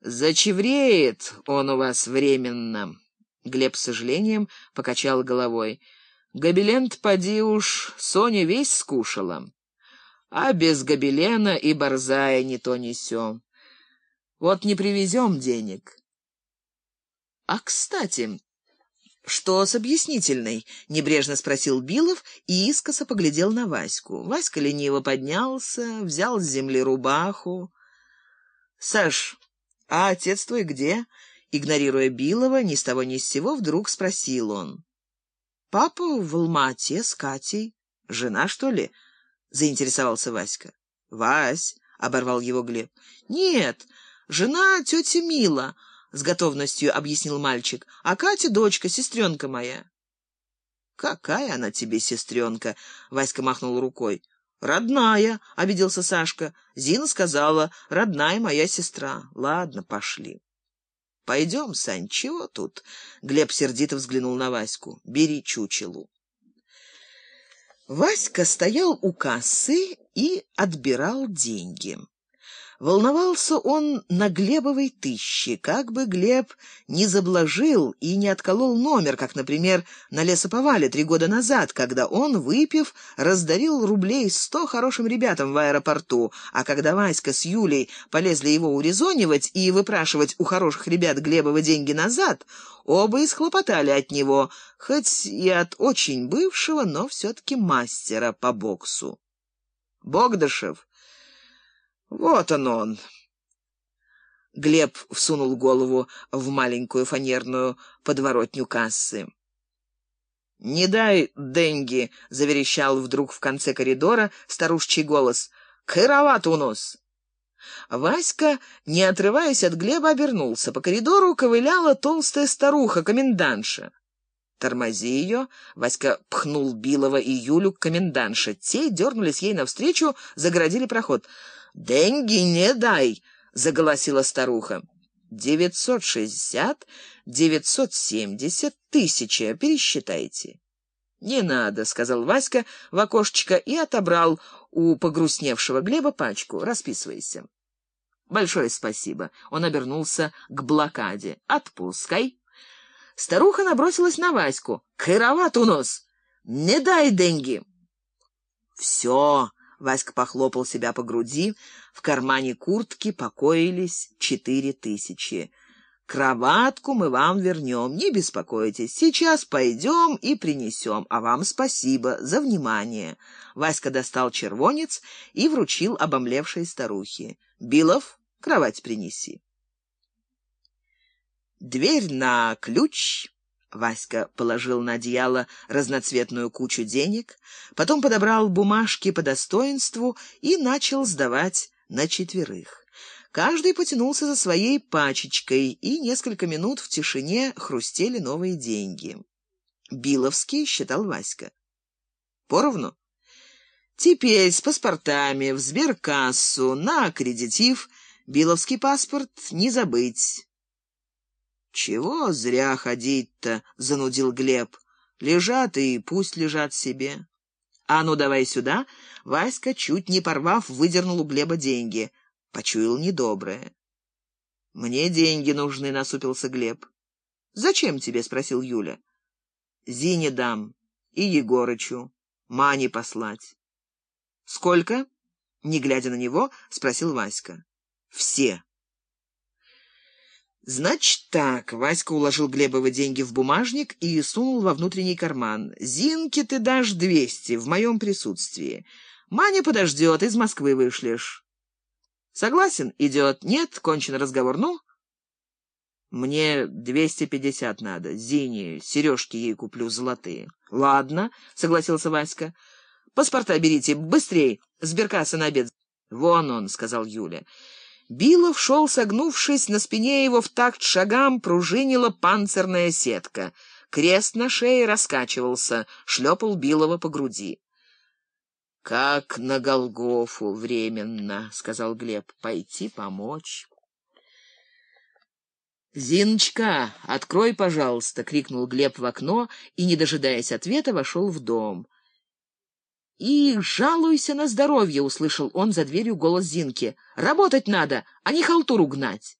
Зачевреет он у вас временно. Глеб с сожалением покачал головой. Гобелент, поди уж, Соня весь скушала. А без гобелена и борзая не то не. Вот не привезем денег. А, кстати, что с объяснительной? Небрежно спросил Билов и искоса поглядел на Ваську. Васька лениво поднялся, взял с земли рубаху. Саш, а отец твой где? Игнорируя Билова, ни с того ни с сего, вдруг спросил он. Папа в Алмате с Катей. Жена, что ли? заинтересовался Васька. Вась, оборвал его Глеб. Нет, жена тети Мила, с готовностью объяснил мальчик. А Катя дочка, сестренка моя. Какая она тебе сестренка? Васька махнул рукой. Родная, обиделся Сашка. Зина сказала: "Родная моя сестра". Ладно, пошли. Пойдем, Сань, чего тут? Глеб сердито взглянул на Ваську. Бери чучелу. Васька стоял у кассы и отбирал деньги. Волновался он на Глебовой тысяче, как бы Глеб не заблажил и не отколол номер, как, например, на лесоповале три года назад, когда он, выпив, раздарил рублей сто хорошим ребятам в аэропорту, а когда Васька с Юлей полезли его урезонивать и выпрашивать у хороших ребят Глебова деньги назад, оба исхлопотали от него, хоть и от очень бывшего, но все-таки мастера по боксу. Богдашев вот он он. Глеб всунул голову в маленькую фанерную подворотню кассы. «Не дай деньги!» — заверещал вдруг в конце коридора старушечий голос. «Кыроват у нас!» Васька, не отрываясь от Глеба, обернулся. По коридору ковыляла толстая старуха, комендантша. «Тормози ее!» — Васька пхнул Билова и Юлю к комендантше. Те дернулись ей навстречу, загородили проход. «Деньги не дай!» — заголосила старуха. «Девятьсот шестьдесят, девятьсот семьдесят, тысяча, пересчитайте». «Не надо», — сказал Васька в окошечко и отобрал у погрустневшего Глеба пачку. «Расписывайся». «Большое спасибо». Он обернулся к блокаде. «Отпускай». Старуха набросилась на Ваську. «Кыроват у нас! Не дай деньги!» «Все!» Васька похлопал себя по груди. В кармане куртки покоились четыре тысячи. Кроватку мы вам вернем, не беспокойтесь. Сейчас пойдем и принесем, а вам спасибо за внимание. Васька достал червонец и вручил обомлевшей старухе. Билов, кровать принеси. Дверь на ключ Васька положил на одеяло разноцветную кучу денег, потом подобрал бумажки по достоинству и начал сдавать на четверых. Каждый потянулся за своей пачечкой, и несколько минут в тишине хрустели новые деньги. Биловский считал Васька. Поровну? Теперь с паспортами в сберкассу, на аккредитив, Биловский паспорт не забыть. «Чего зря ходить-то?» — занудил Глеб. «Лежат и пусть лежат себе». «А ну, давай сюда!» Васька, чуть не порвав, выдернул у Глеба деньги. Почуял недоброе. «Мне деньги нужны», — насупился Глеб. «Зачем тебе?» — спросил Юля. «Зине дам и Егорычу. Мане послать». «Сколько?» — не глядя на него, спросил Васька. «Все». Значит так, Васька уложил Глебовы деньги в бумажник и сунул во внутренний карман. Зинке ты дашь двести в моем присутствии. Маня подождет, из Москвы вышлешь. Согласен? Идет. Нет? Кончен разговор. Ну? Мне двести пятьдесят надо. Зине сережки ей куплю золотые. Ладно, согласился Васька. Паспорта берите, быстрей. Сберкасса на обед. Вон он, сказал Юля. Билов шел, согнувшись, на спине его в такт шагам пружинила панцирная сетка. Крест на шее раскачивался, шлепал Билова по груди. — Как на Голгофу временно, — сказал Глеб, — пойти помочь. «Зиночка, открой, пожалуйста!» — крикнул Глеб в окно и, не дожидаясь ответа, вошел в дом. «И жалуйся на здоровье!» — услышал он за дверью голос Зинки. «Работать надо, а не халтуру гнать!»